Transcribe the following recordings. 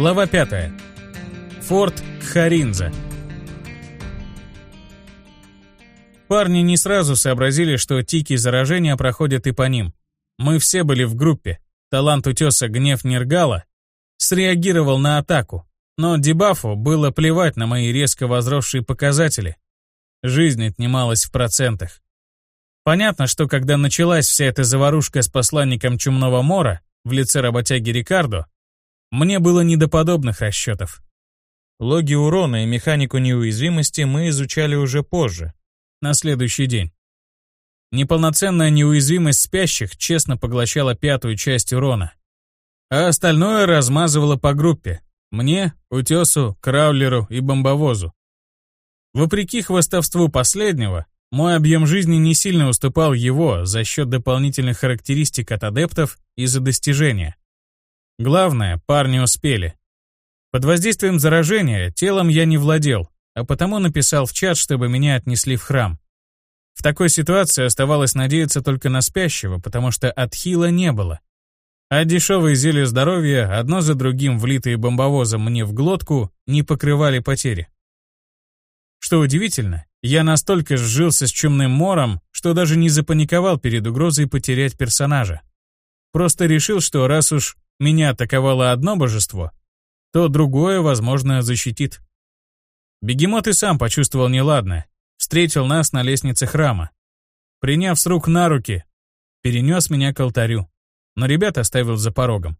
Глава 5. Форт Харинза. Парни не сразу сообразили, что тики заражения проходят и по ним. Мы все были в группе. Талант утеса Гнев Нергала среагировал на атаку, но дебафу было плевать на мои резко возросшие показатели. Жизнь отнималась в процентах. Понятно, что когда началась вся эта заварушка с посланником Чумного Мора в лице работяги Рикардо, мне было не до подобных расчетов. Логи урона и механику неуязвимости мы изучали уже позже, на следующий день. Неполноценная неуязвимость спящих честно поглощала пятую часть урона, а остальное размазывала по группе. Мне, Утесу, Краулеру и Бомбовозу. Вопреки хвостовству последнего, мой объем жизни не сильно уступал его за счет дополнительных характеристик от адептов и за достижения. Главное, парни успели. Под воздействием заражения телом я не владел, а потому написал в чат, чтобы меня отнесли в храм. В такой ситуации оставалось надеяться только на спящего, потому что отхила не было. А дешевые зелья здоровья, одно за другим влитые бомбовозом мне в глотку, не покрывали потери. Что удивительно, я настолько сжился с чумным мором, что даже не запаниковал перед угрозой потерять персонажа. Просто решил, что раз уж меня атаковало одно божество, то другое, возможно, защитит. Бегемот и сам почувствовал неладное, встретил нас на лестнице храма. Приняв с рук на руки, перенес меня к алтарю, но ребят оставил за порогом.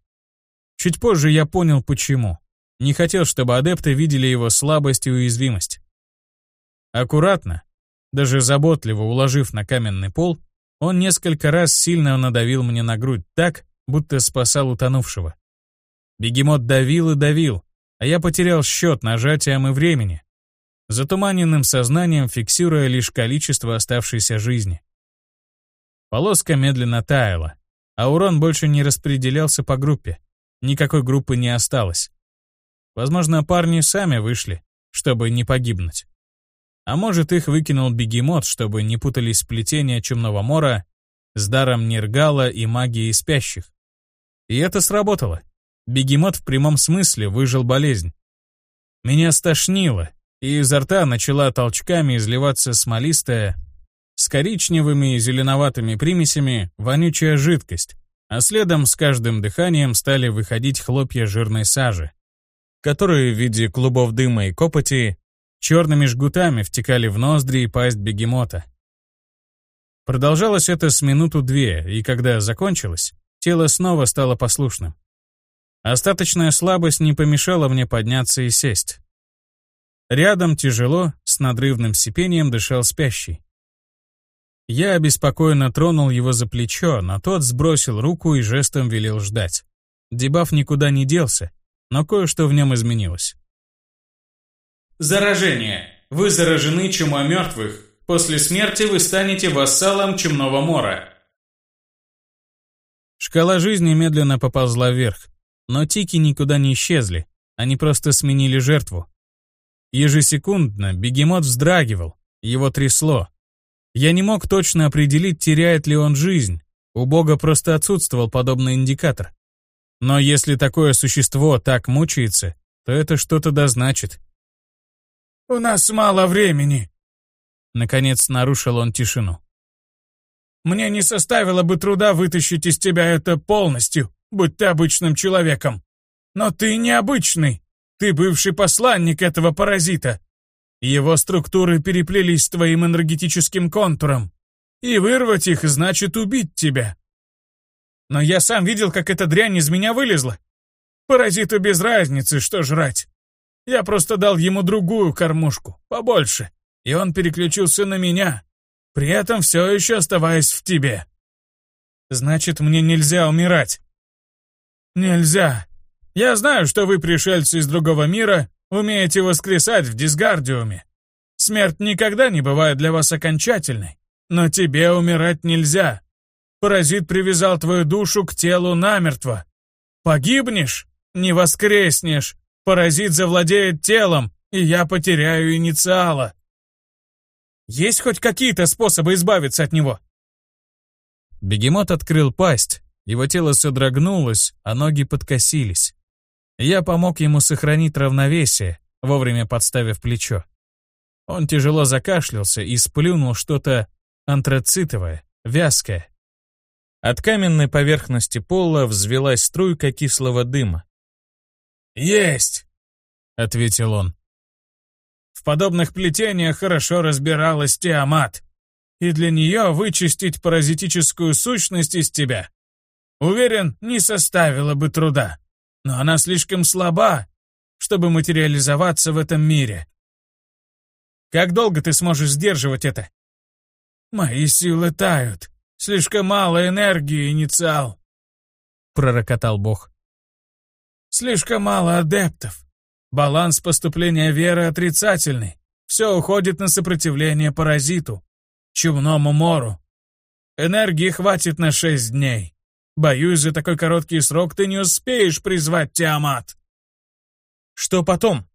Чуть позже я понял, почему. Не хотел, чтобы адепты видели его слабость и уязвимость. Аккуратно, даже заботливо уложив на каменный пол, он несколько раз сильно надавил мне на грудь так, будто спасал утонувшего. Бегемот давил и давил, а я потерял счет нажатием и времени, затуманенным сознанием фиксируя лишь количество оставшейся жизни. Полоска медленно таяла, а урон больше не распределялся по группе. Никакой группы не осталось. Возможно, парни сами вышли, чтобы не погибнуть. А может, их выкинул бегемот, чтобы не путались сплетения Чумного Мора с даром Нергала и магией спящих. И это сработало. Бегемот в прямом смысле выжил болезнь. Меня стошнило, и изо рта начала толчками изливаться смолистая, с коричневыми и зеленоватыми примесями, вонючая жидкость, а следом с каждым дыханием стали выходить хлопья жирной сажи, которые в виде клубов дыма и копоти черными жгутами втекали в ноздри и пасть бегемота. Продолжалось это с минуту-две, и когда закончилось, тело снова стало послушным. Остаточная слабость не помешала мне подняться и сесть. Рядом тяжело, с надрывным сипением дышал спящий. Я обеспокоенно тронул его за плечо, но тот сбросил руку и жестом велел ждать. Дебаф никуда не делся, но кое-что в нем изменилось. Заражение. Вы заражены чумой мертвых. После смерти вы станете вассалом чумного мора. Шкала жизни медленно поползла вверх, но тики никуда не исчезли, они просто сменили жертву. Ежесекундно бегемот вздрагивал, его трясло. Я не мог точно определить, теряет ли он жизнь, у бога просто отсутствовал подобный индикатор. Но если такое существо так мучается, то это что-то да значит. «У нас мало времени», — наконец нарушил он тишину. «Мне не составило бы труда вытащить из тебя это полностью, будь ты обычным человеком. Но ты необычный. Ты бывший посланник этого паразита. Его структуры переплелись с твоим энергетическим контуром. И вырвать их значит убить тебя. Но я сам видел, как эта дрянь из меня вылезла. Паразиту без разницы, что жрать. Я просто дал ему другую кормушку, побольше, и он переключился на меня, при этом все еще оставаясь в тебе. Значит, мне нельзя умирать. Нельзя. Я знаю, что вы, пришельцы из другого мира, умеете воскресать в дисгардиуме. Смерть никогда не бывает для вас окончательной, но тебе умирать нельзя. Паразит привязал твою душу к телу намертво. Погибнешь — не воскреснешь, Паразит завладеет телом, и я потеряю инициала. Есть хоть какие-то способы избавиться от него?» Бегемот открыл пасть, его тело содрогнулось, а ноги подкосились. Я помог ему сохранить равновесие, вовремя подставив плечо. Он тяжело закашлялся и сплюнул что-то антрацитовое, вязкое. От каменной поверхности пола взвелась струйка кислого дыма. «Есть!» — ответил он. В подобных плетениях хорошо разбиралась Тиамат, и для нее вычистить паразитическую сущность из тебя, уверен, не составило бы труда. Но она слишком слаба, чтобы материализоваться в этом мире. Как долго ты сможешь сдерживать это? Мои силы тают. Слишком мало энергии, инициал. Пророкотал бог. Слишком мало адептов. Баланс поступления веры отрицательный. Все уходит на сопротивление паразиту, чумному мору. Энергии хватит на шесть дней. Боюсь, за такой короткий срок ты не успеешь призвать Тиамат. Что потом?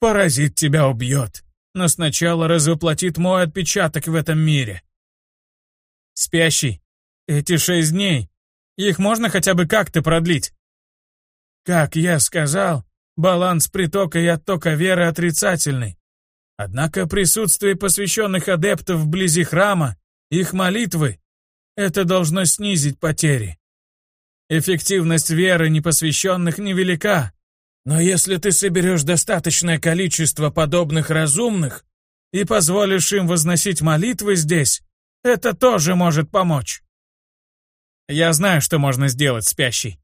Паразит тебя убьет, но сначала развоплотит мой отпечаток в этом мире. Спящий, эти шесть дней, их можно хотя бы как-то продлить? Как я сказал, баланс притока и оттока веры отрицательный. Однако присутствие посвященных адептов вблизи храма, их молитвы, это должно снизить потери. Эффективность веры непосвященных невелика, но если ты соберешь достаточное количество подобных разумных и позволишь им возносить молитвы здесь, это тоже может помочь. Я знаю, что можно сделать, спящий.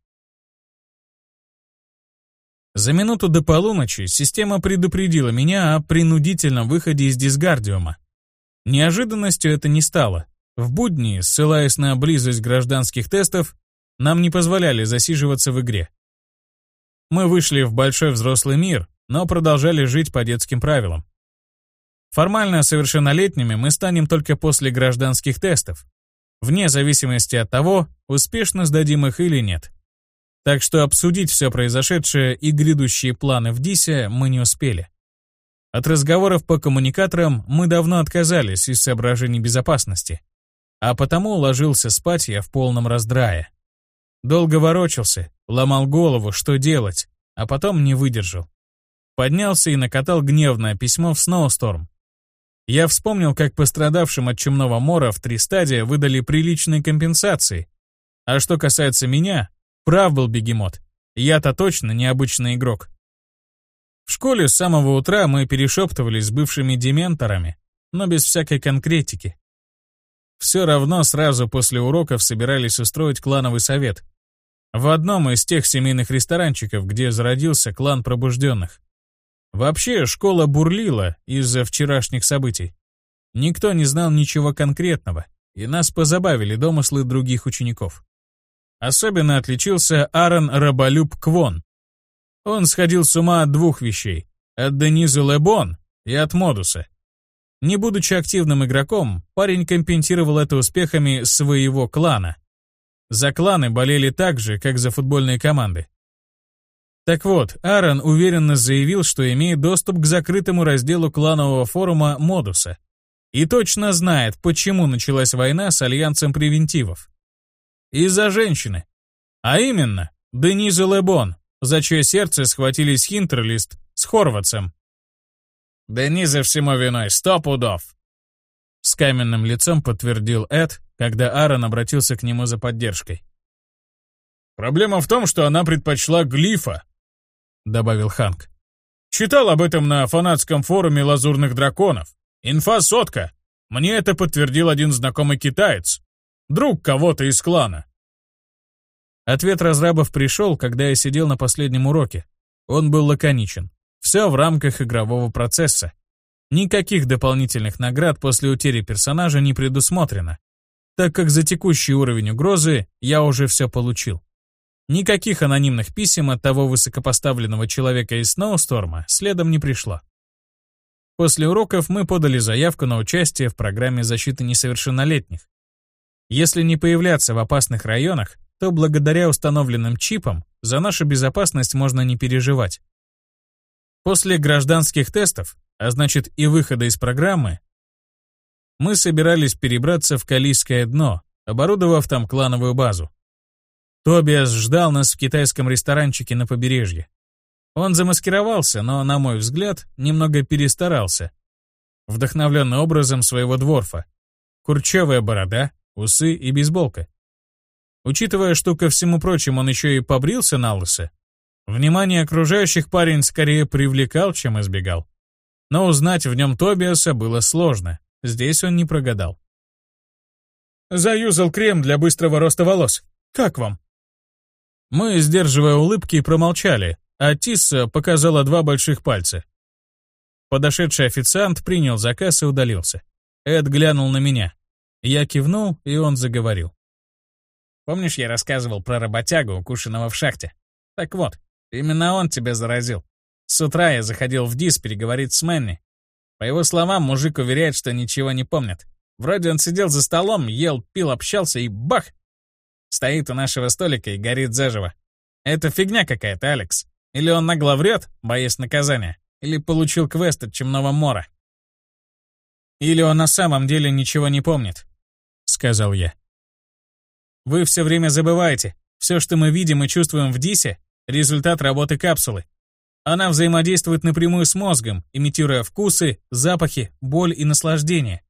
За минуту до полуночи система предупредила меня о принудительном выходе из дисгардиума. Неожиданностью это не стало. В будни, ссылаясь на близость гражданских тестов, нам не позволяли засиживаться в игре. Мы вышли в большой взрослый мир, но продолжали жить по детским правилам. Формально совершеннолетними мы станем только после гражданских тестов, вне зависимости от того, успешно сдадим их или нет. Так что обсудить все произошедшее и грядущие планы в ДИСе мы не успели. От разговоров по коммуникаторам мы давно отказались из соображений безопасности, а потому ложился спать я в полном раздрае. Долго ворочался, ломал голову, что делать, а потом не выдержал. Поднялся и накатал гневное письмо в Сноусторм. Я вспомнил, как пострадавшим от чумного мора в три стадия выдали приличные компенсации. А что касается меня, прав был бегемот. Я-то точно необычный игрок. В школе с самого утра мы перешептывались с бывшими дементорами, но без всякой конкретики. Все равно сразу после уроков собирались устроить клановый совет, в одном из тех семейных ресторанчиков, где зародился клан пробужденных. Вообще, школа бурлила из-за вчерашних событий. Никто не знал ничего конкретного, и нас позабавили домыслы других учеников. Особенно отличился Аарон Раболюб Квон. Он сходил с ума от двух вещей — от Денизы Лебон и от Модуса. Не будучи активным игроком, парень компенсировал это успехами своего клана — за кланы болели так же, как за футбольные команды. Так вот, Аарон уверенно заявил, что имеет доступ к закрытому разделу кланового форума Модуса и точно знает, почему началась война с Альянсом Превентивов. Из-за женщины. А именно, Дениза Лебон, за чье сердце схватились Хинтерлист с Хорватцем. «Дениза всему виной, сто пудов!» С каменным лицом подтвердил Эд, когда Аарон обратился к нему за поддержкой. «Проблема в том, что она предпочла глифа», — добавил Ханк. «Читал об этом на фанатском форуме лазурных драконов. Инфа сотка. Мне это подтвердил один знакомый китаец. Друг кого-то из клана». Ответ разрабов пришел, когда я сидел на последнем уроке. Он был лаконичен. Все в рамках игрового процесса. Никаких дополнительных наград после утери персонажа не предусмотрено так как за текущий уровень угрозы я уже все получил. Никаких анонимных писем от того высокопоставленного человека из Сноусторма следом не пришло. После уроков мы подали заявку на участие в программе защиты несовершеннолетних. Если не появляться в опасных районах, то благодаря установленным чипам за нашу безопасность можно не переживать. После гражданских тестов, а значит и выхода из программы, мы собирались перебраться в Калийское дно, оборудовав там клановую базу. Тобиас ждал нас в китайском ресторанчике на побережье. Он замаскировался, но, на мой взгляд, немного перестарался. Вдохновленный образом своего дворфа. Курчавая борода, усы и бейсболка. Учитывая, что ко всему прочему он еще и побрился на лысо, внимание окружающих парень скорее привлекал, чем избегал. Но узнать в нем Тобиаса было сложно. Здесь он не прогадал. «Заюзал крем для быстрого роста волос. Как вам?» Мы, сдерживая улыбки, промолчали, а Тисса показала два больших пальца. Подошедший официант принял заказ и удалился. Эд глянул на меня. Я кивнул, и он заговорил. «Помнишь, я рассказывал про работягу, укушенного в шахте? Так вот, именно он тебя заразил. С утра я заходил в ДИС переговорить с Мэнни. По его словам, мужик уверяет, что ничего не помнит. Вроде он сидел за столом, ел, пил, общался и бах! Стоит у нашего столика и горит заживо. Это фигня какая-то, Алекс. Или он нагло врет, боясь наказания, или получил квест от Чемного Мора. Или он на самом деле ничего не помнит, сказал я. Вы все время забываете, все, что мы видим и чувствуем в Дисе, результат работы капсулы. Она взаимодействует напрямую с мозгом, имитируя вкусы, запахи, боль и наслаждение.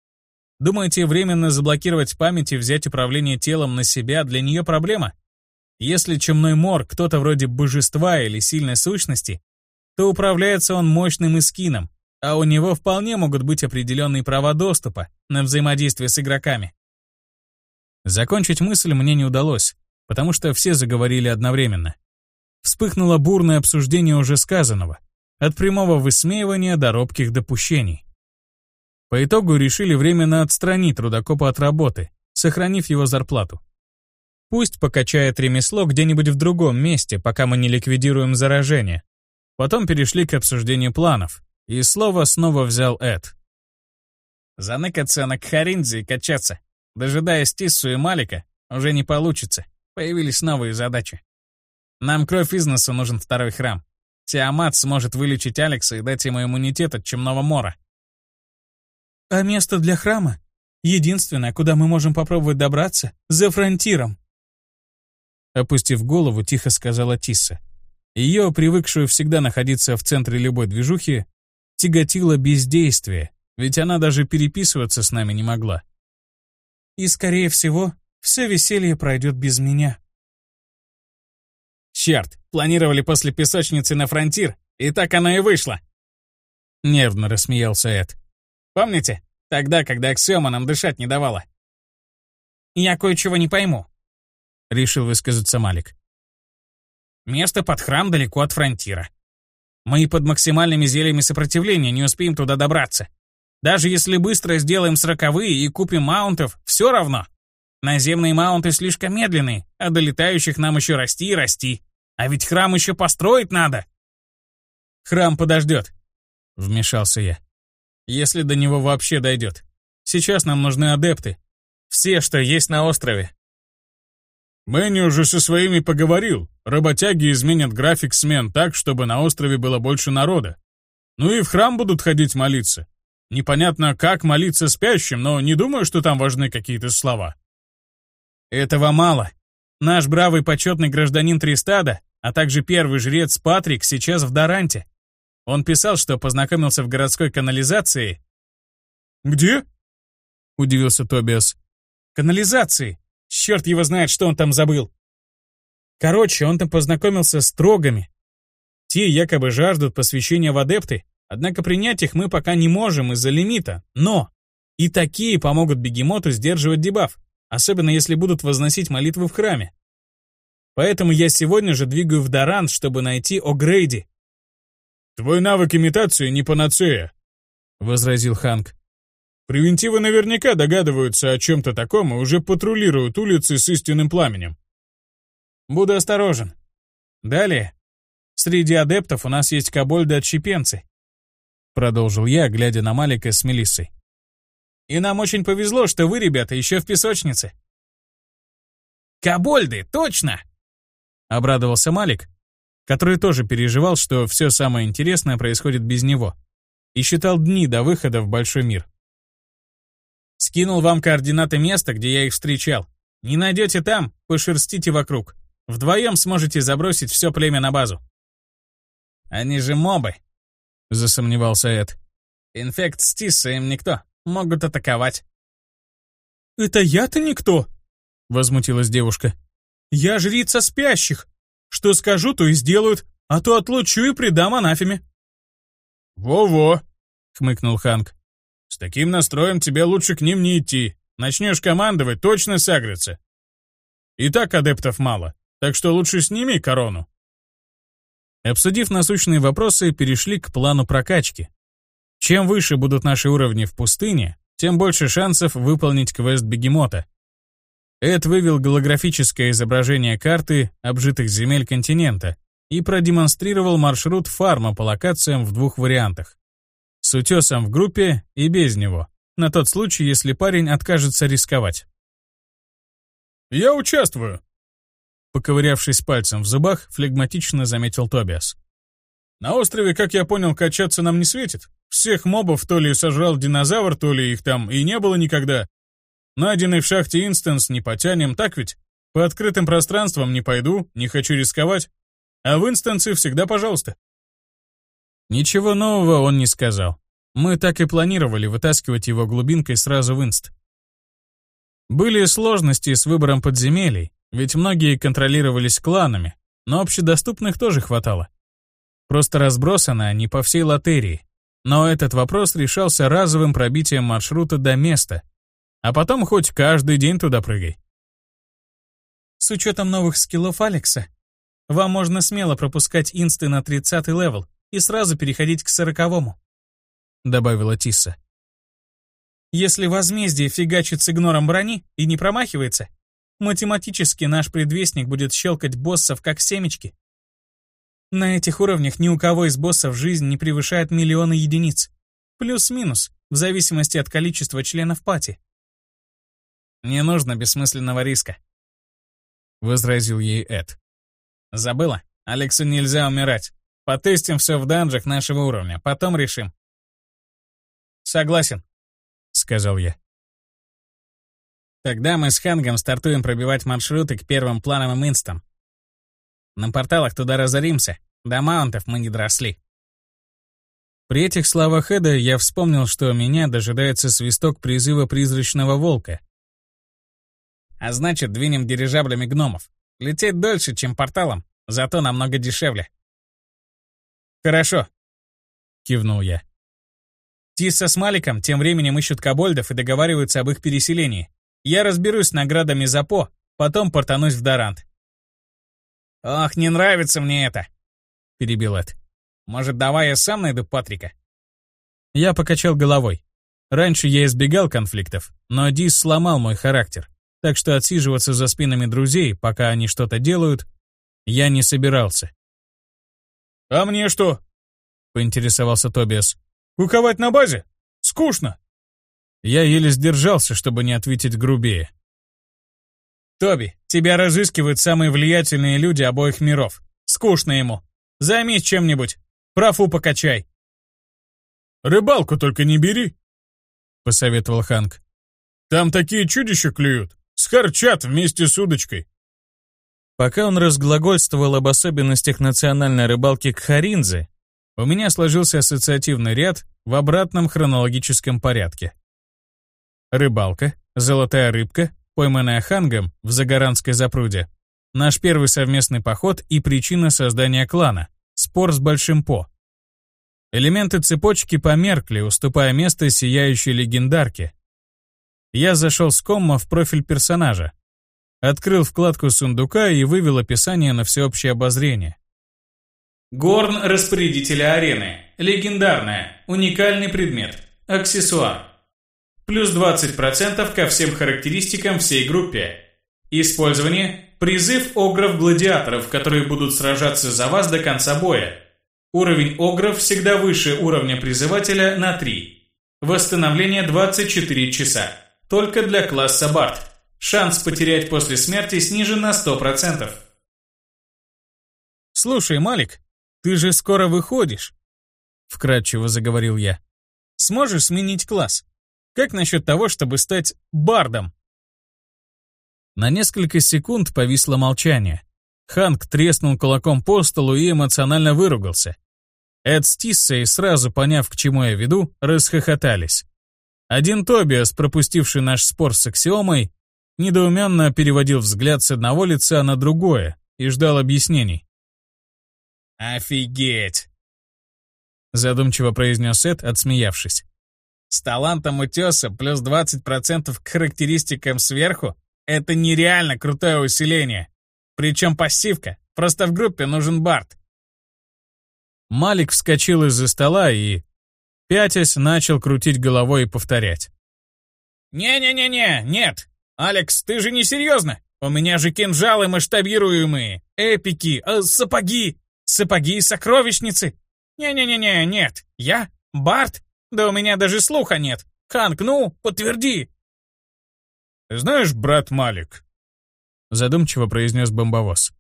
Думаете, временно заблокировать память и взять управление телом на себя для нее проблема? Если чумной мор кто-то вроде божества или сильной сущности, то управляется он мощным искином, а у него вполне могут быть определенные права доступа на взаимодействие с игроками. Закончить мысль мне не удалось, потому что все заговорили одновременно. Вспыхнуло бурное обсуждение уже сказанного, от прямого высмеивания до робких допущений. По итогу решили временно отстранить трудокопа от работы, сохранив его зарплату. Пусть покачает ремесло где-нибудь в другом месте, пока мы не ликвидируем заражение. Потом перешли к обсуждению планов, и слово снова взял Эд. Заныкаться на Кхаринзе и качаться, дожидаясь Тиссу и Малика, уже не получится. Появились новые задачи. Нам кровь из носа нужен второй храм. Тиамат сможет вылечить Алекса и дать ему иммунитет от Чемного Мора. А место для храма? Единственное, куда мы можем попробовать добраться, за фронтиром. Опустив голову, тихо сказала Тисса. Ее, привыкшую всегда находиться в центре любой движухи, тяготило бездействие, ведь она даже переписываться с нами не могла. И, скорее всего, все веселье пройдет без меня. Черт, планировали после песочницы на фронтир, и так оно и вышло. Нервно рассмеялся Эд. Помните? Тогда, когда Аксиома нам дышать не давала. Я кое-чего не пойму. Решил высказаться Малик. Место под храм далеко от фронтира. Мы под максимальными зельями сопротивления не успеем туда добраться. Даже если быстро сделаем сороковые и купим маунтов, все равно. Наземные маунты слишком медленные, а до летающих нам еще расти и расти. А ведь храм еще построить надо. Храм подождет, вмешался я. Если до него вообще дойдет. Сейчас нам нужны адепты. Все, что есть на острове. Мэнни уже со своими поговорил. Работяги изменят график смен так, чтобы на острове было больше народа. Ну и в храм будут ходить молиться. Непонятно, как молиться спящим, но не думаю, что там важны какие-то слова. Этого мало. Наш бравый почетный гражданин Тристада, а также первый жрец Патрик сейчас в Даранте. Он писал, что познакомился в городской канализации. «Где?» — удивился Тобиас. «Канализации. Черт его знает, что он там забыл. Короче, он там познакомился с трогами. Те якобы жаждут посвящения в адепты, однако принять их мы пока не можем из-за лимита. Но и такие помогут бегемоту сдерживать дебаф особенно если будут возносить молитвы в храме. Поэтому я сегодня же двигаю в Даран, чтобы найти О'Грейди. «Твой навык имитации не панацея», — возразил Ханк. «Превентивы наверняка догадываются о чем-то таком и уже патрулируют улицы с истинным пламенем». «Буду осторожен. Далее. Среди адептов у нас есть кобольды-отщепенцы», — продолжил я, глядя на Малика с Мелиссой. И нам очень повезло, что вы, ребята, еще в песочнице». «Кобольды, точно!» — обрадовался Малик, который тоже переживал, что все самое интересное происходит без него, и считал дни до выхода в большой мир. «Скинул вам координаты места, где я их встречал. Не найдете там, пошерстите вокруг. Вдвоем сможете забросить все племя на базу». «Они же мобы», — засомневался Эд. «Инфект Стиса им никто. Могут атаковать». «Это я-то никто?» — возмутилась девушка. «Я жрица спящих. Что скажу, то и сделают, а то отлучу и придам анафеме». «Во-во», — хмыкнул Ханк. «С таким настроем тебе лучше к ним не идти. Начнешь командовать, точно сагрятся. И так адептов мало, так что лучше сними корону». Обсудив насущные вопросы, перешли к плану прокачки. Чем выше будут наши уровни в пустыне, тем больше шансов выполнить квест бегемота. Эд вывел голографическое изображение карты обжитых земель континента и продемонстрировал маршрут фарма по локациям в двух вариантах. С утесом в группе и без него, на тот случай, если парень откажется рисковать. «Я участвую», Поковырявшись пальцем в зубах, флегматично заметил Тобиас. «На острове, как я понял, качаться нам не светит. Всех мобов то ли сожрал динозавр, то ли их там и не было никогда. Найденный в шахте инстанс не потянем, так ведь? По открытым пространствам не пойду, не хочу рисковать. А в инстансе всегда пожалуйста». Ничего нового он не сказал. Мы так и планировали вытаскивать его глубинкой сразу в инст. Были сложности с выбором подземелий, ведь многие контролировались кланами, но общедоступных тоже хватало. Просто разбросаны они по всей лотерии. Но этот вопрос решался разовым пробитием маршрута до места, а потом хоть каждый день туда прыгай. С учетом новых скиллов Алекса, вам можно смело пропускать инсты на 30 level и сразу переходить к сороковому, добавила Тисса. Если возмездие фигачит с игнором брони и не промахивается, Математически наш предвестник будет щелкать боссов как семечки. На этих уровнях ни у кого из боссов жизнь не превышает миллиона единиц. Плюс-минус, в зависимости от количества членов party. «Не нужно бессмысленного риска», — возразил ей Эд. «Забыла? Алексу нельзя умирать. Потестим все в данжах нашего уровня, потом решим». «Согласен», — сказал я. Тогда мы с Хангом стартуем пробивать маршруты к первым плановым инстам. На порталах туда разоримся, до маунтов мы не доросли. При этих словах Эда я вспомнил, что меня дожидается свисток призыва призрачного волка. А значит, двинем дирижаблями гномов. Лететь дольше, чем порталом, зато намного дешевле. «Хорошо», — кивнул я. Тисса с Маликом тем временем ищут кобольдов и договариваются об их переселении. Я разберусь с наградами за По, потом портанусь в Дорант. «Ох, не нравится мне это!» — перебил Эд. «Может, давай я сам найду Патрика?» Я покачал головой. Раньше я избегал конфликтов, но Дис сломал мой характер, так что отсиживаться за спинами друзей, пока они что-то делают, я не собирался. «А мне что?» — поинтересовался Тобиас. «Куковать на базе? Скучно!» Я еле сдержался, чтобы не ответить грубее. «Тоби, тебя разыскивают самые влиятельные люди обоих миров. Скучно ему. Займись чем-нибудь. Профу покачай». «Рыбалку только не бери», — посоветовал Ханк. «Там такие чудища клюют. Схарчат вместе с удочкой». Пока он разглагольствовал об особенностях национальной рыбалки Кхаринзы, у меня сложился ассоциативный ряд в обратном хронологическом порядке. Рыбалка, золотая рыбка, пойманная хангом в Загоранской запруде. Наш первый совместный поход и причина создания клана. Спор с Большим По. Элементы цепочки померкли, уступая место сияющей легендарке. Я зашел с комма в профиль персонажа. Открыл вкладку сундука и вывел описание на всеобщее обозрение. Горн распорядителя арены. Легендарная. Уникальный предмет. Аксессуар. Плюс 20% ко всем характеристикам всей группе. Использование. Призыв огров-гладиаторов, которые будут сражаться за вас до конца боя. Уровень огров всегда выше уровня призывателя на 3. Восстановление 24 часа. Только для класса Барт. Шанс потерять после смерти снижен на 100%. «Слушай, Малик, ты же скоро выходишь», — вкратчиво заговорил я. «Сможешь сменить класс? Как насчет того, чтобы стать бардом? На несколько секунд повисло молчание. Ханк треснул кулаком по столу и эмоционально выругался. Эд с Тиссой, сразу поняв, к чему я веду, расхохотались. Один Тобиас, пропустивший наш спор с Аксиомой, недоуменно переводил взгляд с одного лица на другое и ждал объяснений. «Офигеть!» Задумчиво произнес Эд, отсмеявшись. «С талантом утеса плюс 20% к характеристикам сверху — это нереально крутое усиление. Причем пассивка, просто в группе нужен Барт». Малик вскочил из-за стола и, пятясь, начал крутить головой и повторять. «Не-не-не-не, нет! Алекс, ты же не серьезно? У меня же кинжалы масштабируемые, эпики, э, сапоги, сапоги и сокровищницы. Не-не-не-не, нет, я? Барт? Да у меня даже слуха нет. Ханк, ну, подтверди!» «Знаешь, брат Малик», — задумчиво произнес бомбовоз,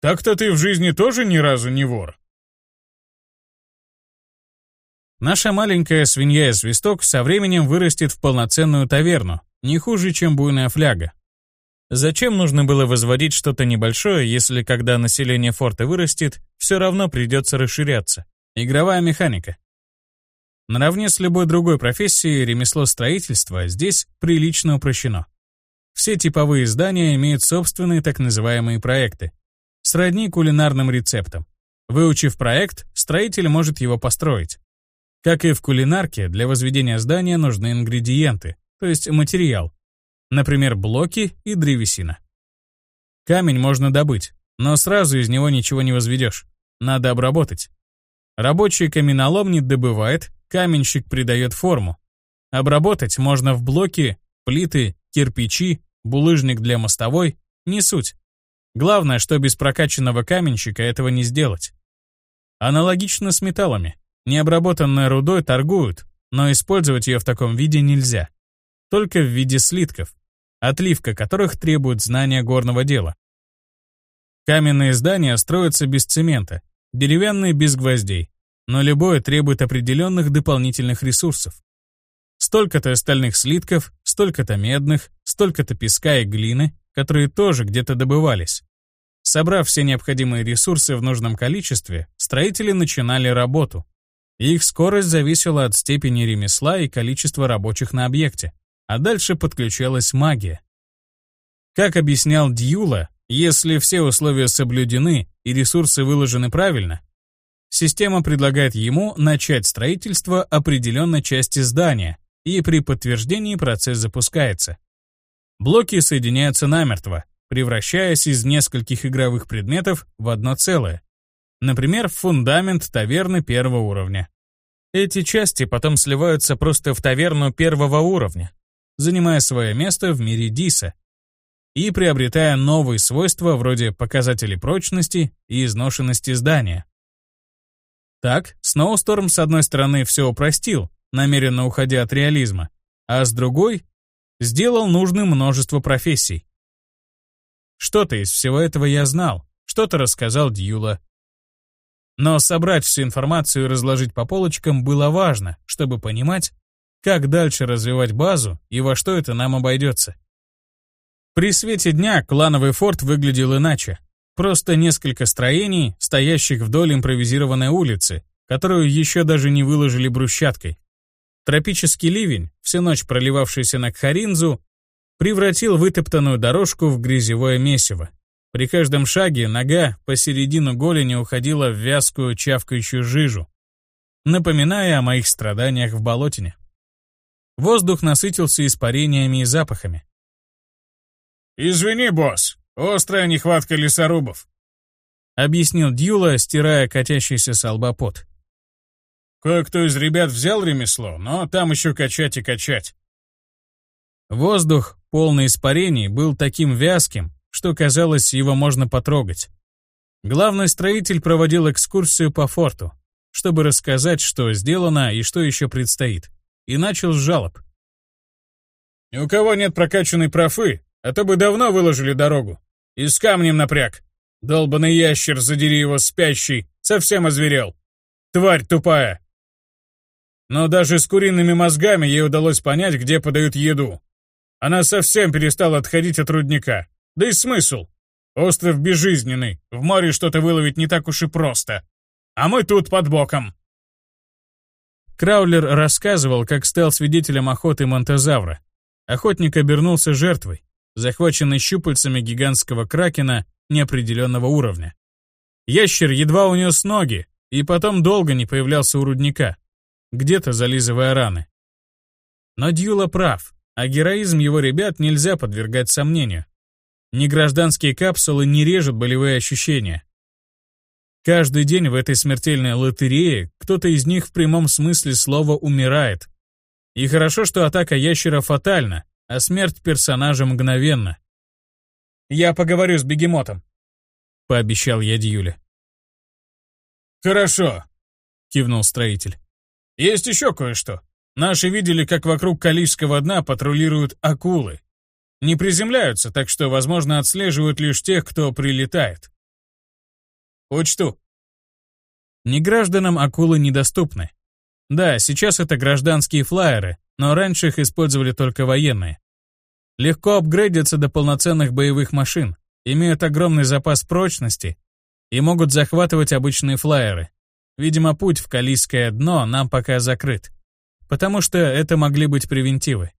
«так-то ты в жизни тоже ни разу не вор». Наша маленькая свинья и свисток со временем вырастет в полноценную таверну, не хуже, чем буйная фляга. Зачем нужно было возводить что-то небольшое, если когда население форта вырастет, все равно придется расширяться? Игровая механика. Наравне с любой другой профессией ремесло строительства здесь прилично упрощено. Все типовые здания имеют собственные так называемые проекты. Сродни кулинарным рецептам. Выучив проект, строитель может его построить. Как и в кулинарке, для возведения здания нужны ингредиенты, то есть материал. Например, блоки и древесина. Камень можно добыть, но сразу из него ничего не возведешь. Надо обработать. Рабочий каменолом не добывает, каменщик придает форму. Обработать можно в блоки, плиты, кирпичи, булыжник для мостовой, не суть. Главное, что без прокачанного каменщика этого не сделать. Аналогично с металлами. Необработанной рудой торгуют, но использовать ее в таком виде нельзя. Только в виде слитков, отливка которых требует знания горного дела. Каменные здания строятся без цемента, деревянные без гвоздей, но любое требует определенных дополнительных ресурсов. Столько-то стальных слитков, столько-то медных, столько-то песка и глины, которые тоже где-то добывались. Собрав все необходимые ресурсы в нужном количестве, строители начинали работу. Их скорость зависела от степени ремесла и количества рабочих на объекте, а дальше подключалась магия. Как объяснял Дьюла, если все условия соблюдены и ресурсы выложены правильно, система предлагает ему начать строительство определенной части здания, и при подтверждении процесс запускается. Блоки соединяются намертво, превращаясь из нескольких игровых предметов в одно целое. Например, фундамент таверны первого уровня. Эти части потом сливаются просто в таверну первого уровня, занимая свое место в мире Диса и приобретая новые свойства вроде показателей прочности и изношенности здания. Так, Сноусторм с одной стороны все упростил, намеренно уходя от реализма, а с другой сделал нужным множество профессий. Что-то из всего этого я знал, что-то рассказал Дьюла, но собрать всю информацию и разложить по полочкам было важно, чтобы понимать, как дальше развивать базу и во что это нам обойдется. При свете дня клановый форт выглядел иначе. Просто несколько строений, стоящих вдоль импровизированной улицы, которую еще даже не выложили брусчаткой. Тропический ливень, всю ночь проливавшийся на Кхаринзу, превратил вытоптанную дорожку в грязевое месиво. При каждом шаге нога посередину голени уходила в вязкую чавкающую жижу, напоминая о моих страданиях в болотине. Воздух насытился испарениями и запахами. «Извини, босс, острая нехватка лесорубов», — объяснил Дьюла, стирая катящийся с лба пот. «Кое-кто из ребят взял ремесло, но там еще качать и качать». Воздух, полный испарений, был таким вязким, что казалось, его можно потрогать. Главный строитель проводил экскурсию по форту, чтобы рассказать, что сделано и что еще предстоит, и начал с жалоб. «Ни у кого нет прокачанной профы, а то бы давно выложили дорогу. И с камнем напряг. Долбаный ящер, задери его спящий, совсем озверел. Тварь тупая. Но даже с куриными мозгами ей удалось понять, где подают еду. Она совсем перестала отходить от рудника. Да и смысл? Остров безжизненный, в море что-то выловить не так уж и просто. А мы тут под боком. Краулер рассказывал, как стал свидетелем охоты монтезавра. Охотник обернулся жертвой, захваченный щупальцами гигантского кракена неопределенного уровня. Ящер едва унес ноги, и потом долго не появлялся у рудника, где-то зализывая раны. Но Дьюла прав, а героизм его ребят нельзя подвергать сомнению. Негражданские капсулы не режут болевые ощущения. Каждый день в этой смертельной лотерее кто-то из них в прямом смысле слова умирает. И хорошо, что атака ящера фатальна, а смерть персонажа мгновенна. «Я поговорю с бегемотом», — пообещал я Дьюле. «Хорошо», — кивнул строитель. «Есть еще кое-что. Наши видели, как вокруг Калийского дна патрулируют акулы. Не приземляются, так что, возможно, отслеживают лишь тех, кто прилетает. Учту. Негражданам акулы недоступны. Да, сейчас это гражданские флайеры, но раньше их использовали только военные. Легко апгрейдятся до полноценных боевых машин, имеют огромный запас прочности и могут захватывать обычные флайеры. Видимо, путь в Калийское дно нам пока закрыт, потому что это могли быть превентивы.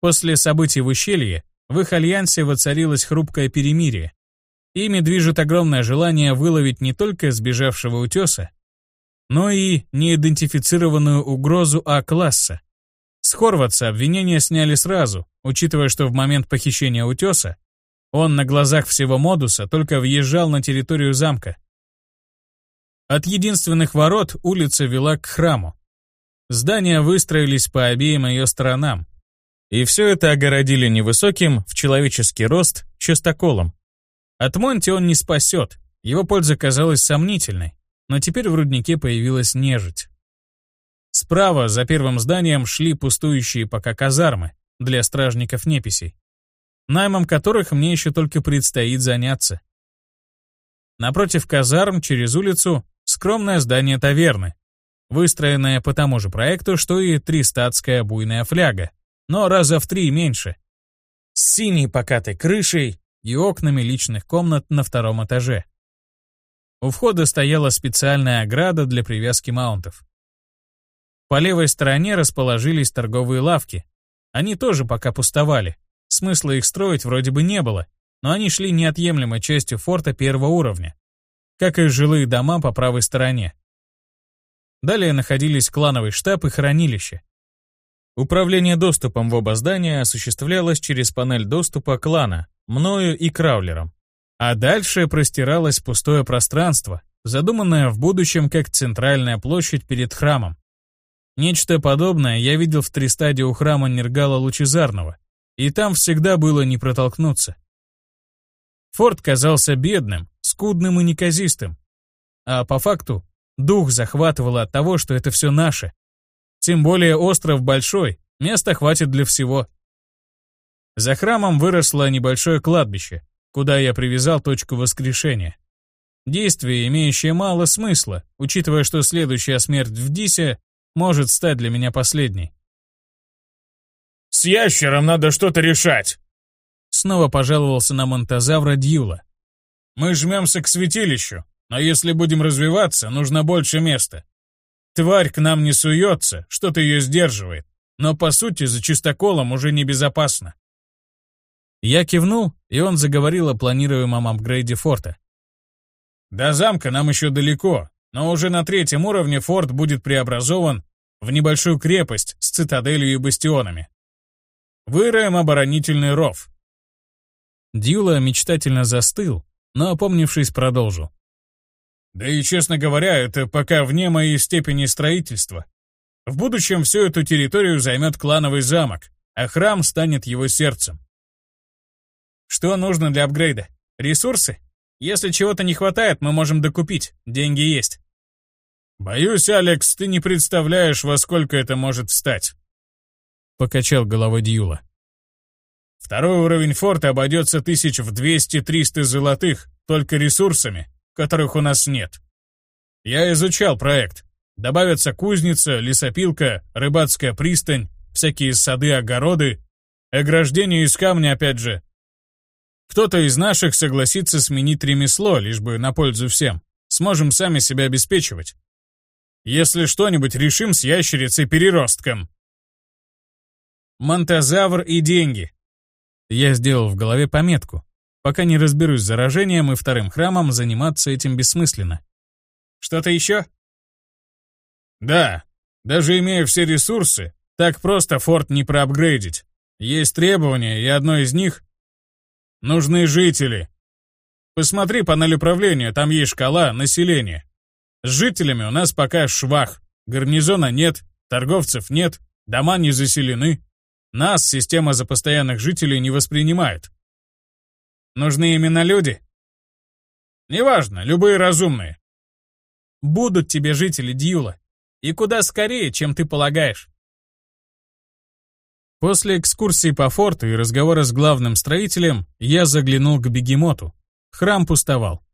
После событий в ущелье в их альянсе воцарилось хрупкое перемирие. Ими движет огромное желание выловить не только сбежавшего утеса, но и неидентифицированную угрозу А-класса. С Хорватса обвинения сняли сразу, учитывая, что в момент похищения утеса он на глазах всего модуса только въезжал на территорию замка. От единственных ворот улица вела к храму. Здания выстроились по обеим ее сторонам, и все это огородили невысоким, в человеческий рост, частоколом. От Монти он не спасет, его польза казалась сомнительной, но теперь в руднике появилась нежить. Справа, за первым зданием, шли пустующие пока казармы для стражников-неписей, наймом которых мне еще только предстоит заняться. Напротив казарм, через улицу, скромное здание таверны, выстроенное по тому же проекту, что и тристатская буйная фляга, но раза в три меньше. С синей покатой крышей и окнами личных комнат на втором этаже. У входа стояла специальная ограда для привязки маунтов. По левой стороне расположились торговые лавки. Они тоже пока пустовали. Смысла их строить вроде бы не было, но они шли неотъемлемой частью форта первого уровня, как и жилые дома по правой стороне. Далее находились клановый штаб и хранилище. Управление доступом в оба здания осуществлялось через панель доступа клана, мною и Краулером. А дальше простиралось пустое пространство, задуманное в будущем как центральная площадь перед храмом. Нечто подобное я видел в Тристаде у храма Нергала Лучезарного, и там всегда было не протолкнуться. Форт казался бедным, скудным и неказистым, а по факту дух захватывало от того, что это все наше, тем более остров большой, места хватит для всего. За храмом выросло небольшое кладбище, куда я привязал точку воскрешения. Действие, имеющее мало смысла, учитывая, что следующая смерть в Дисе может стать для меня последней. «С ящером надо что-то решать!» Снова пожаловался на монтозавра Дьюла. «Мы жмемся к святилищу, но если будем развиваться, нужно больше места. Тварь к нам не суется, что-то ее сдерживает, но по сути за чистоколом уже небезопасно. Я кивнул, и он заговорил о планируемом апгрейде форта. До замка нам еще далеко, но уже на третьем уровне форт будет преобразован в небольшую крепость с цитаделью и бастионами. Выроем оборонительный ров. Дьюла мечтательно застыл, но, опомнившись, продолжил. Да и, честно говоря, это пока вне моей степени строительства. В будущем всю эту территорию займет клановый замок, а храм станет его сердцем. Что нужно для апгрейда? Ресурсы? Если чего-то не хватает, мы можем докупить, деньги есть. Боюсь, Алекс, ты не представляешь, во сколько это может встать. Покачал головой Дьюла. Второй уровень форта обойдется тысяч в 200-300 золотых, только ресурсами, которых у нас нет. Я изучал проект. Добавятся кузница, лесопилка, рыбацкая пристань, всякие сады-огороды, ограждение из камня опять же. Кто-то из наших согласится сменить ремесло, лишь бы на пользу всем. Сможем сами себя обеспечивать. Если что-нибудь решим с ящерицей-переростком. Монтозавр и деньги. Я сделал в голове пометку. Пока не разберусь с заражением и вторым храмом, заниматься этим бессмысленно. Что-то еще? Да, даже имея все ресурсы, так просто форт не проапгрейдить. Есть требования, и одно из них — нужны жители. Посмотри панель управления, там есть шкала населения. С жителями у нас пока швах. Гарнизона нет, торговцев нет, дома не заселены. Нас система за постоянных жителей не воспринимает. Нужны именно люди? Неважно, любые разумные. Будут тебе жители Дьюла. И куда скорее, чем ты полагаешь. После экскурсии по форту и разговора с главным строителем, я заглянул к бегемоту. Храм пустовал.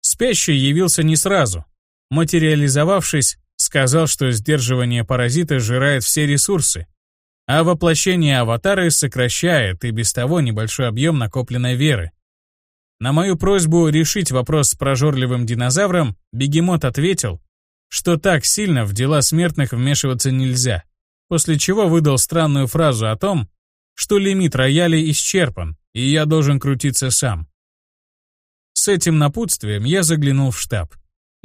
Спящий явился не сразу. Материализовавшись, сказал, что сдерживание паразита сжирает все ресурсы, а воплощение аватара сокращает и без того небольшой объем накопленной веры. На мою просьбу решить вопрос с прожорливым динозавром, бегемот ответил, что так сильно в дела смертных вмешиваться нельзя, после чего выдал странную фразу о том, что лимит рояля исчерпан, и я должен крутиться сам. С этим напутствием я заглянул в штаб.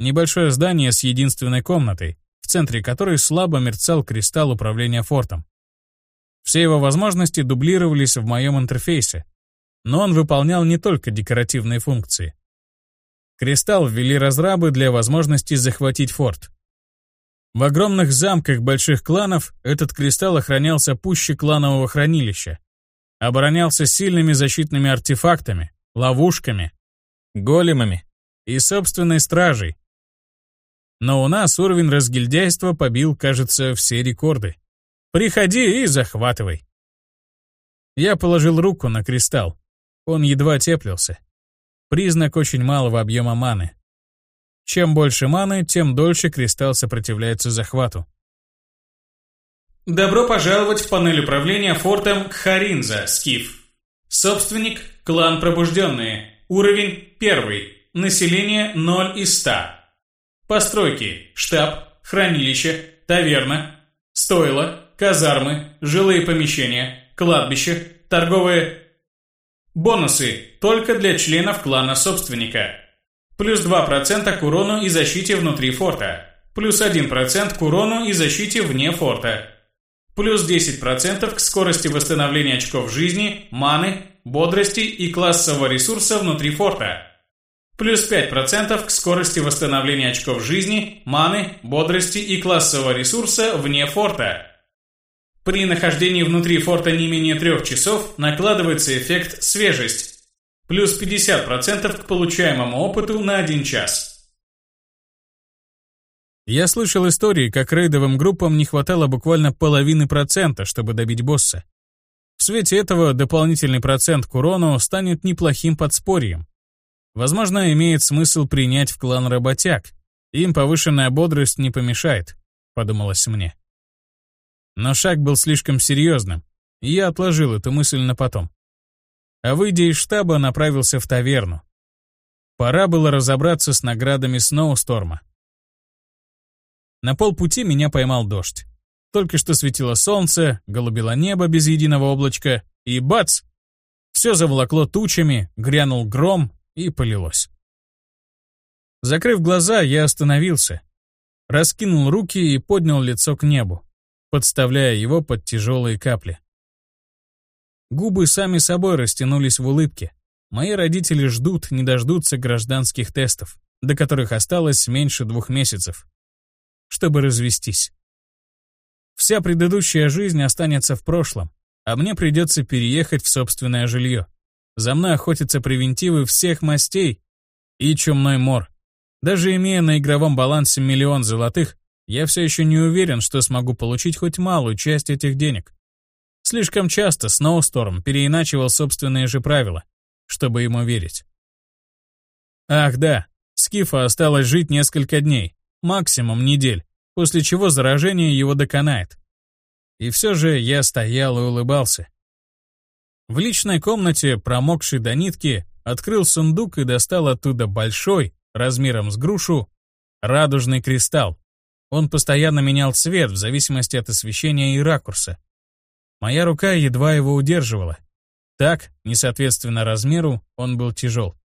Небольшое здание с единственной комнатой, в центре которой слабо мерцал кристалл управления фортом. Все его возможности дублировались в моем интерфейсе, но он выполнял не только декоративные функции. Кристалл ввели разрабы для возможности захватить форт. В огромных замках больших кланов этот кристалл охранялся пуще кланового хранилища. Оборонялся сильными защитными артефактами, ловушками, големами и собственной стражей. Но у нас уровень разгильдяйства побил, кажется, все рекорды. Приходи и захватывай. Я положил руку на кристалл. Он едва теплился. Признак очень малого объема маны. Чем больше маны, тем дольше кристалл сопротивляется захвату. Добро пожаловать в панель управления фортом Кхаринза, Скиф. Собственник – клан Пробужденные. Уровень – 1. Население – 0 из 100. Постройки – штаб, хранилище, таверна, стойло, казармы, жилые помещения, кладбище, торговые... Бонусы только для членов клана собственника. Плюс 2% к урону и защите внутри форта. Плюс 1% к урону и защите вне форта. Плюс 10% к скорости восстановления очков жизни, маны, бодрости и классового ресурса внутри форта. Плюс 5% к скорости восстановления очков жизни, маны, бодрости и классового ресурса вне форта. При нахождении внутри форта не менее трех часов накладывается эффект «свежесть», плюс 50% к получаемому опыту на один час. Я слышал истории, как рейдовым группам не хватало буквально половины процента, чтобы добить босса. В свете этого дополнительный процент к урону станет неплохим подспорьем. Возможно, имеет смысл принять в клан работяг. Им повышенная бодрость не помешает, подумалось мне. Но шаг был слишком серьезным, и я отложил эту мысль на потом. А выйдя из штаба, направился в таверну. Пора было разобраться с наградами Сноусторма. На полпути меня поймал дождь. Только что светило солнце, голубило небо без единого облачка, и бац! Все заволокло тучами, грянул гром и полилось. Закрыв глаза, я остановился, раскинул руки и поднял лицо к небу подставляя его под тяжелые капли. Губы сами собой растянулись в улыбке. Мои родители ждут, не дождутся гражданских тестов, до которых осталось меньше двух месяцев, чтобы развестись. Вся предыдущая жизнь останется в прошлом, а мне придется переехать в собственное жилье. За мной охотятся превентивы всех мастей и чумной мор. Даже имея на игровом балансе миллион золотых, я все еще не уверен, что смогу получить хоть малую часть этих денег. Слишком часто Сноусторм переиначивал собственные же правила, чтобы ему верить. Ах да, Скифа осталось жить несколько дней, максимум недель, после чего заражение его доконает. И все же я стоял и улыбался. В личной комнате, промокший до нитки, открыл сундук и достал оттуда большой, размером с грушу, радужный кристалл. Он постоянно менял цвет в зависимости от освещения и ракурса. Моя рука едва его удерживала. Так, несоответственно размеру, он был тяжел.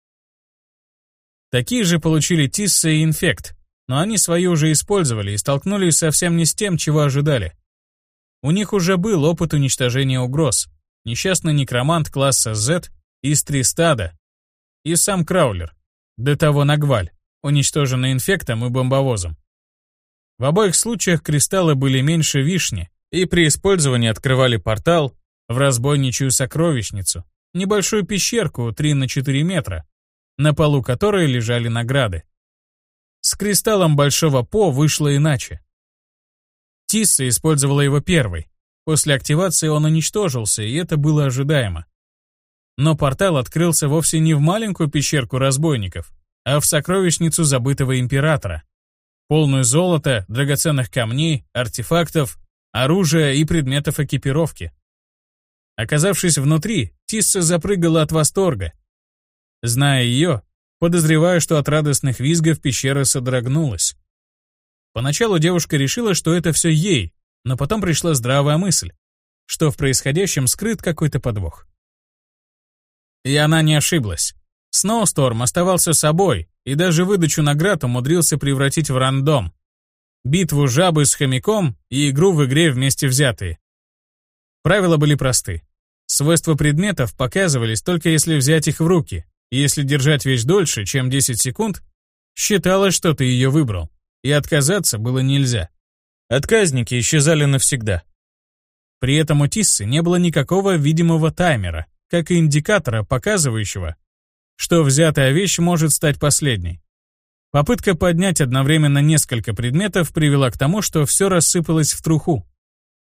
Такие же получили Тисса и Инфект, но они свои уже использовали и столкнулись совсем не с тем, чего ожидали. У них уже был опыт уничтожения угроз. Несчастный некромант класса Z из Тристада и сам Краулер, до того Нагваль, уничтоженный инфектом и бомбовозом. В обоих случаях кристаллы были меньше вишни и при использовании открывали портал в разбойничью сокровищницу, небольшую пещерку 3 на 4 метра, на полу которой лежали награды. С кристаллом Большого По вышло иначе. Тисса использовала его первой. После активации он уничтожился, и это было ожидаемо. Но портал открылся вовсе не в маленькую пещерку разбойников, а в сокровищницу забытого императора, полную золота, драгоценных камней, артефактов, оружия и предметов экипировки. Оказавшись внутри, Тисса запрыгала от восторга. Зная ее, подозреваю, что от радостных визгов пещера содрогнулась. Поначалу девушка решила, что это все ей, но потом пришла здравая мысль, что в происходящем скрыт какой-то подвох. И она не ошиблась. Сноусторм оставался собой и даже выдачу наград умудрился превратить в рандом. Битву жабы с хомяком и игру в игре вместе взятые. Правила были просты. Свойства предметов показывались только если взять их в руки, если держать вещь дольше, чем 10 секунд, считалось, что ты ее выбрал, и отказаться было нельзя. Отказники исчезали навсегда. При этом у Тиссы не было никакого видимого таймера, как и индикатора, показывающего, что взятая вещь может стать последней. Попытка поднять одновременно несколько предметов привела к тому, что все рассыпалось в труху.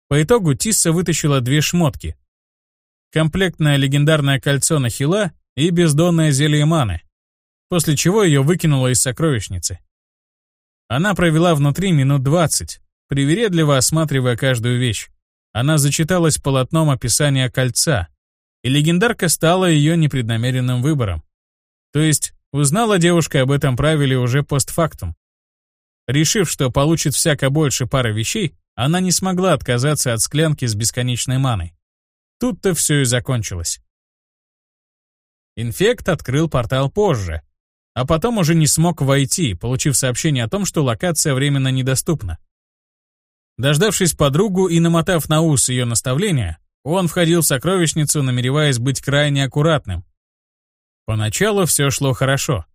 По итогу Тисса вытащила две шмотки. Комплектное легендарное кольцо на хила и бездонное зелье маны, после чего ее выкинуло из сокровищницы. Она провела внутри минут двадцать, привередливо осматривая каждую вещь. Она зачиталась полотном описания кольца, и легендарка стала ее непреднамеренным выбором. То есть, узнала девушка об этом правиле уже постфактум. Решив, что получит всяко больше пары вещей, она не смогла отказаться от склянки с бесконечной маной. Тут-то все и закончилось. Инфект открыл портал позже, а потом уже не смог войти, получив сообщение о том, что локация временно недоступна. Дождавшись подругу и намотав на ус ее наставления, он входил в сокровищницу, намереваясь быть крайне аккуратным. Поначалу все шло хорошо.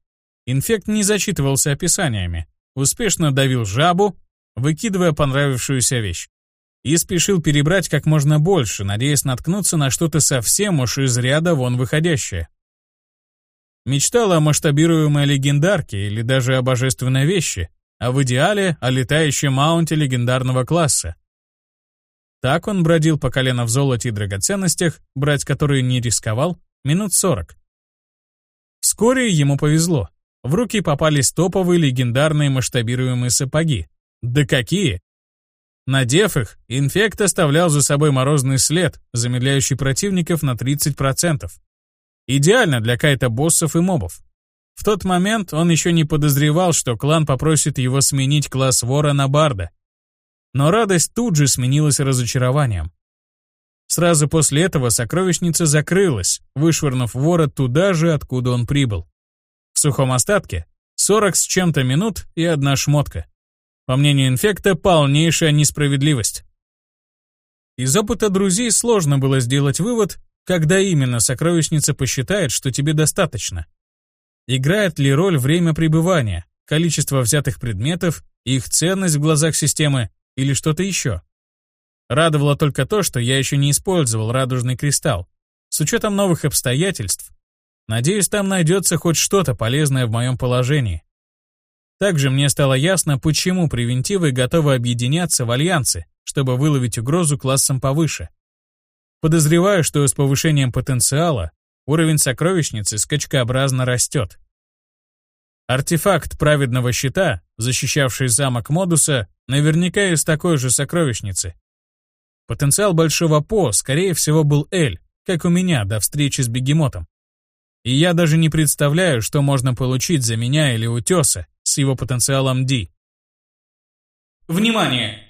Инфект не зачитывался описаниями, успешно давил жабу, выкидывая понравившуюся вещь. И спешил перебрать как можно больше, надеясь наткнуться на что-то совсем уж из ряда вон выходящее. Мечтал о масштабируемой легендарке или даже о божественной вещи, а в идеале о летающем маунте легендарного класса. Так он бродил по колено в золоте и драгоценностях, брать которые не рисковал, минут сорок. Вскоре ему повезло. В руки попались топовые легендарные масштабируемые сапоги. Да какие! Надев их, инфект оставлял за собой морозный след, замедляющий противников на 30%. Идеально для кайта боссов и мобов. В тот момент он еще не подозревал, что клан попросит его сменить класс вора на барда. Но радость тут же сменилась разочарованием. Сразу после этого сокровищница закрылась, вышвырнув вора туда же, откуда он прибыл. В сухом остатке 40 с чем-то минут и одна шмотка. По мнению инфекта, полнейшая несправедливость. Из опыта друзей сложно было сделать вывод, когда именно сокровищница посчитает, что тебе достаточно? Играет ли роль время пребывания, количество взятых предметов, их ценность в глазах системы или что-то еще? Радовало только то, что я еще не использовал радужный кристалл. С учетом новых обстоятельств, надеюсь, там найдется хоть что-то полезное в моем положении. Также мне стало ясно, почему превентивы готовы объединяться в альянсы, чтобы выловить угрозу классом повыше. Подозреваю, что с повышением потенциала уровень сокровищницы скачкообразно растет. Артефакт праведного щита, защищавший замок Модуса, наверняка из такой же сокровищницы. Потенциал Большого По, скорее всего, был Эль, как у меня до встречи с бегемотом. И я даже не представляю, что можно получить за меня или утеса с его потенциалом D. Внимание!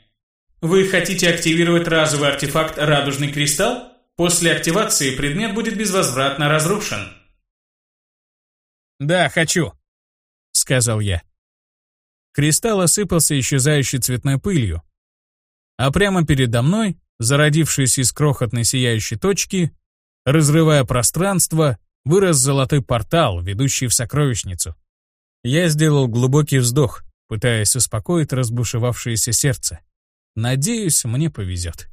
Вы хотите активировать разовый артефакт «Радужный кристалл»? После активации предмет будет безвозвратно разрушен. «Да, хочу», — сказал я. Кристалл осыпался исчезающей цветной пылью, а прямо передо мной, зародившись из крохотной сияющей точки, разрывая пространство, вырос золотой портал, ведущий в сокровищницу. Я сделал глубокий вздох, пытаясь успокоить разбушевавшееся сердце. Надеюсь, мне повезет.